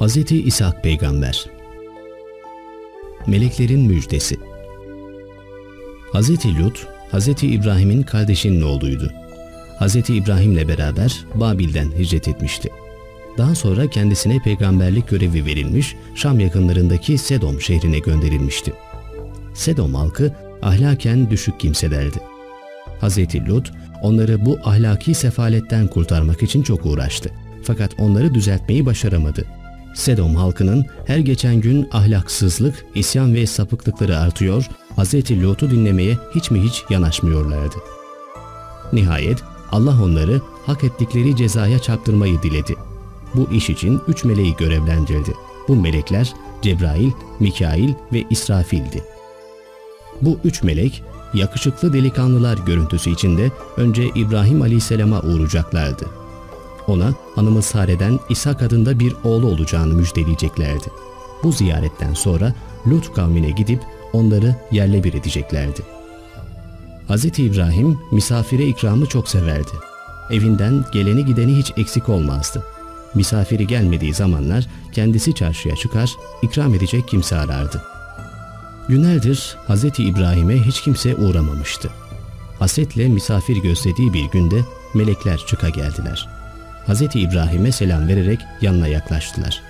Hz. İshak Peygamber Meleklerin Müjdesi Hz. Lut, Hz. İbrahim'in kardeşinin oğluydu. Hz. İbrahim'le beraber Babil'den hicret etmişti. Daha sonra kendisine peygamberlik görevi verilmiş, Şam yakınlarındaki Sedom şehrine gönderilmişti. Sedom halkı ahlaken düşük kimselerdi. Hz. Lut, onları bu ahlaki sefaletten kurtarmak için çok uğraştı. Fakat onları düzeltmeyi başaramadı. Sedom halkının her geçen gün ahlaksızlık, isyan ve sapıklıkları artıyor, Hz. Lut'u dinlemeye hiç mi hiç yanaşmıyorlardı. Nihayet Allah onları hak ettikleri cezaya çarptırmayı diledi. Bu iş için üç meleği görevlendirdi. Bu melekler Cebrail, Mikail ve İsrafil'di. Bu üç melek yakışıklı delikanlılar görüntüsü içinde önce İbrahim Aleyhisselam'a uğrayacaklardı. Ona hanımı Sare'den İshak adında bir oğlu olacağını müjdeleyeceklerdi. Bu ziyaretten sonra Lut kavmine gidip onları yerle bir edeceklerdi. Hz. İbrahim misafire ikramı çok severdi. Evinden geleni gideni hiç eksik olmazdı. Misafiri gelmediği zamanlar kendisi çarşıya çıkar, ikram edecek kimse arardı. Günlerdir Hz. İbrahim'e hiç kimse uğramamıştı. Hasetle misafir gözlediği bir günde melekler çıka geldiler. Hz. İbrahim'e selam vererek yanına yaklaştılar.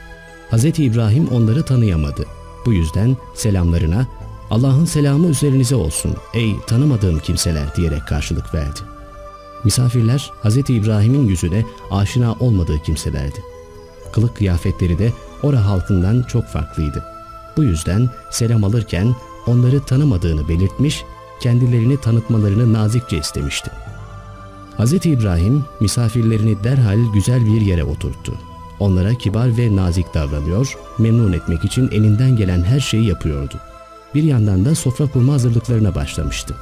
Hz. İbrahim onları tanıyamadı. Bu yüzden selamlarına Allah'ın selamı üzerinize olsun ey tanımadığım kimseler diyerek karşılık verdi. Misafirler Hz. İbrahim'in yüzüne aşina olmadığı kimselerdi. Kılık kıyafetleri de ora halkından çok farklıydı. Bu yüzden selam alırken onları tanımadığını belirtmiş, kendilerini tanıtmalarını nazikçe istemişti. Hz. İbrahim misafirlerini derhal güzel bir yere oturttu. Onlara kibar ve nazik davranıyor, memnun etmek için elinden gelen her şeyi yapıyordu. Bir yandan da sofra kurma hazırlıklarına başlamıştı.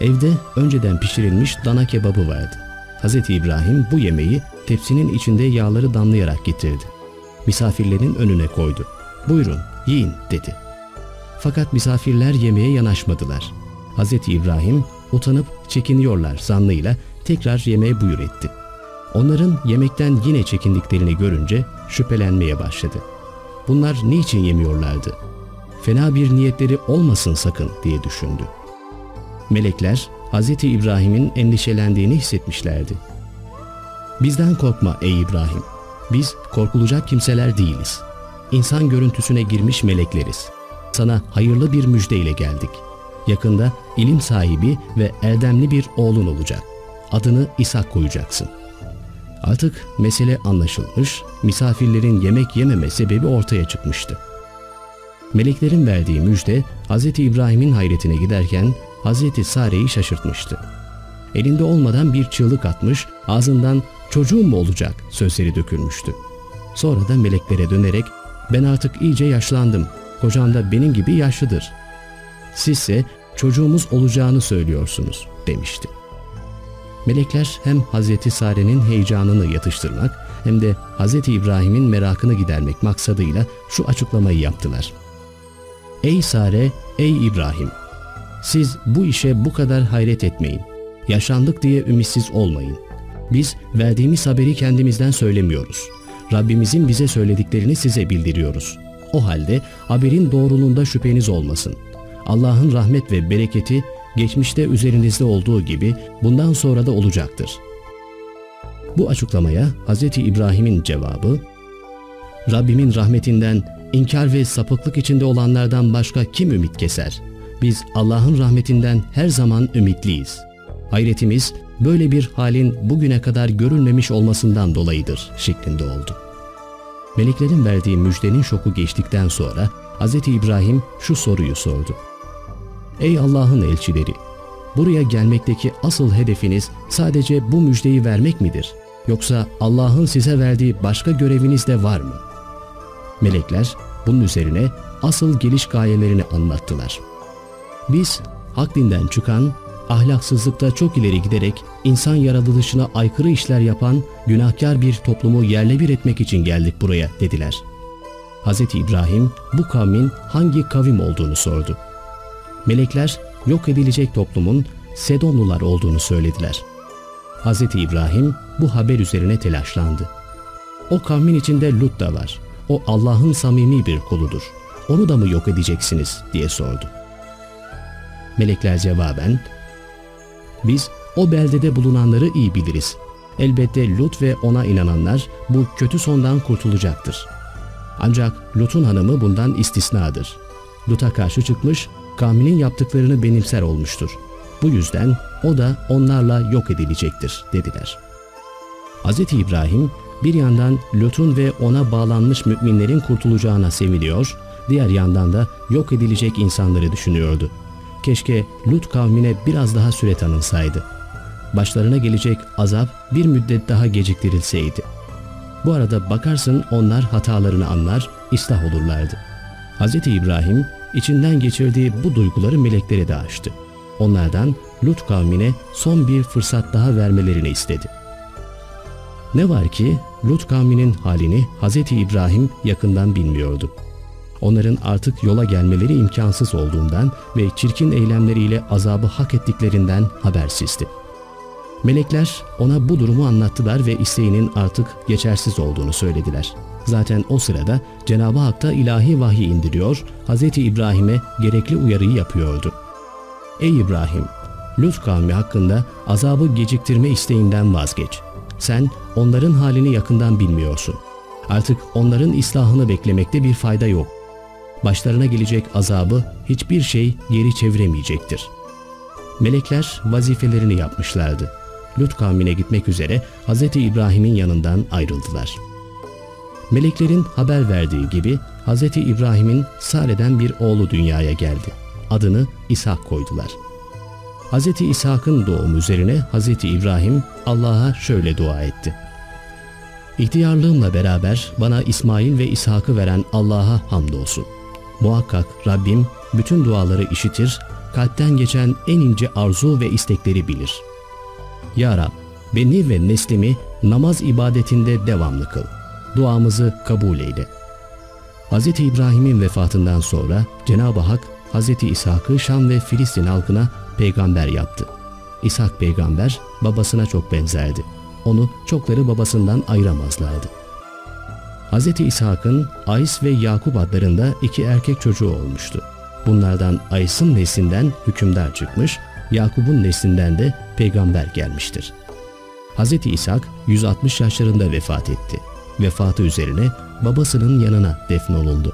Evde önceden pişirilmiş dana kebabı vardı. Hz. İbrahim bu yemeği tepsinin içinde yağları damlayarak getirdi. Misafirlerin önüne koydu. Buyurun, yiyin dedi. Fakat misafirler yemeğe yanaşmadılar. Hz. İbrahim utanıp çekiniyorlar zannıyla tekrar yemeğe buyur etti. Onların yemekten yine çekindiklerini görünce şüphelenmeye başladı. Bunlar niçin yemiyorlardı? Fena bir niyetleri olmasın sakın diye düşündü. Melekler Hz. İbrahim'in endişelendiğini hissetmişlerdi. Bizden korkma ey İbrahim. Biz korkulacak kimseler değiliz. İnsan görüntüsüne girmiş melekleriz. Sana hayırlı bir müjdeyle geldik. Yakında ilim sahibi ve erdemli bir oğlun olacak. Adını İshak koyacaksın. Artık mesele anlaşılmış, misafirlerin yemek yememe sebebi ortaya çıkmıştı. Meleklerin verdiği müjde Hz. İbrahim'in hayretine giderken Hz. Sare'yi şaşırtmıştı. Elinde olmadan bir çığlık atmış, ağzından çocuğum mu olacak sözleri dökülmüştü. Sonra da meleklere dönerek ben artık iyice yaşlandım, kocam da benim gibi yaşlıdır. Sizse çocuğumuz olacağını söylüyorsunuz demişti. Melekler hem Hz. Sare'nin heyecanını yatıştırmak hem de Hz. İbrahim'in merakını gidermek maksadıyla şu açıklamayı yaptılar. Ey Sare, ey İbrahim! Siz bu işe bu kadar hayret etmeyin. Yaşandık diye ümitsiz olmayın. Biz verdiğimiz haberi kendimizden söylemiyoruz. Rabbimizin bize söylediklerini size bildiriyoruz. O halde haberin doğruluğunda şüpheniz olmasın. Allah'ın rahmet ve bereketi geçmişte üzerinizde olduğu gibi bundan sonra da olacaktır. Bu açıklamaya Hz. İbrahim'in cevabı, Rabbimin rahmetinden inkar ve sapıklık içinde olanlardan başka kim ümit keser? Biz Allah'ın rahmetinden her zaman ümitliyiz. Hayretimiz böyle bir halin bugüne kadar görülmemiş olmasından dolayıdır şeklinde oldu. Meleklerin verdiği müjdenin şoku geçtikten sonra Hz. İbrahim şu soruyu sordu. Ey Allah'ın elçileri! Buraya gelmekteki asıl hedefiniz sadece bu müjdeyi vermek midir? Yoksa Allah'ın size verdiği başka göreviniz de var mı? Melekler bunun üzerine asıl geliş gayelerini anlattılar. Biz hak dinden çıkan, ahlaksızlıkta çok ileri giderek insan yaratılışına aykırı işler yapan günahkar bir toplumu yerle bir etmek için geldik buraya dediler. Hz. İbrahim bu kavmin hangi kavim olduğunu sordu. Melekler yok edilecek toplumun Sedomlular olduğunu söylediler. Hz. İbrahim bu haber üzerine telaşlandı. O kavmin içinde Lut da var. O Allah'ın samimi bir kuludur. Onu da mı yok edeceksiniz diye sordu. Melekler cevaben, biz o beldede bulunanları iyi biliriz. Elbette Lut ve ona inananlar bu kötü sondan kurtulacaktır. Ancak Lut'un hanımı bundan istisnadır. Lut'a karşı çıkmış, kavminin yaptıklarını benimser olmuştur. Bu yüzden o da onlarla yok edilecektir dediler. Hz. İbrahim bir yandan Lut'un ve ona bağlanmış müminlerin kurtulacağına seviniyor, diğer yandan da yok edilecek insanları düşünüyordu. Keşke Lut kavmine biraz daha süre tanınsaydı. Başlarına gelecek azap bir müddet daha geciktirilseydi. Bu arada bakarsın onlar hatalarını anlar, ıslah olurlardı. Hz. İbrahim içinden geçirdiği bu duyguları meleklere de açtı. Onlardan Lut kavmine son bir fırsat daha vermelerini istedi. Ne var ki Lut kavminin halini Hz. İbrahim yakından bilmiyordu. Onların artık yola gelmeleri imkansız olduğundan ve çirkin eylemleriyle azabı hak ettiklerinden habersizdi. Melekler ona bu durumu anlattılar ve isteğinin artık geçersiz olduğunu söylediler. Zaten o sırada Cenab-ı Hak da ilahi vahiy indiriyor, Hz. İbrahim'e gerekli uyarıyı yapıyordu. Ey İbrahim! Lut kavmi hakkında azabı geciktirme isteğinden vazgeç. Sen onların halini yakından bilmiyorsun. Artık onların islahını beklemekte bir fayda yok. Başlarına gelecek azabı hiçbir şey geri çeviremeyecektir. Melekler vazifelerini yapmışlardı. Lut kavmine gitmek üzere Hz. İbrahim'in yanından ayrıldılar. Meleklerin haber verdiği gibi Hz. İbrahim'in Sare'den bir oğlu dünyaya geldi. Adını İshak koydular. Hz. İshak'ın doğumu üzerine Hz. İbrahim Allah'a şöyle dua etti. İhtiyarlığımla beraber bana İsmail ve İshak'ı veren Allah'a hamdolsun. Muhakkak Rabbim bütün duaları işitir, kalpten geçen en ince arzu ve istekleri bilir. Ya Rab, beni ve neslimi namaz ibadetinde devamlı kıl. Duamızı kabul eyle. Hz. İbrahim'in vefatından sonra Cenab-ı Hak Hz. İshak'ı Şam ve Filistin halkına peygamber yaptı. İshak peygamber babasına çok benzerdi. Onu çokları babasından ayıramazlardı. Hz. İshak'ın Ays ve Yakup adlarında iki erkek çocuğu olmuştu. Bunlardan Ays'ın neslinden hükümdar çıkmış, Yakup'un neslinden de peygamber gelmiştir. Hz. İshak 160 yaşlarında vefat etti. Vefatı üzerine babasının yanına defnolundu.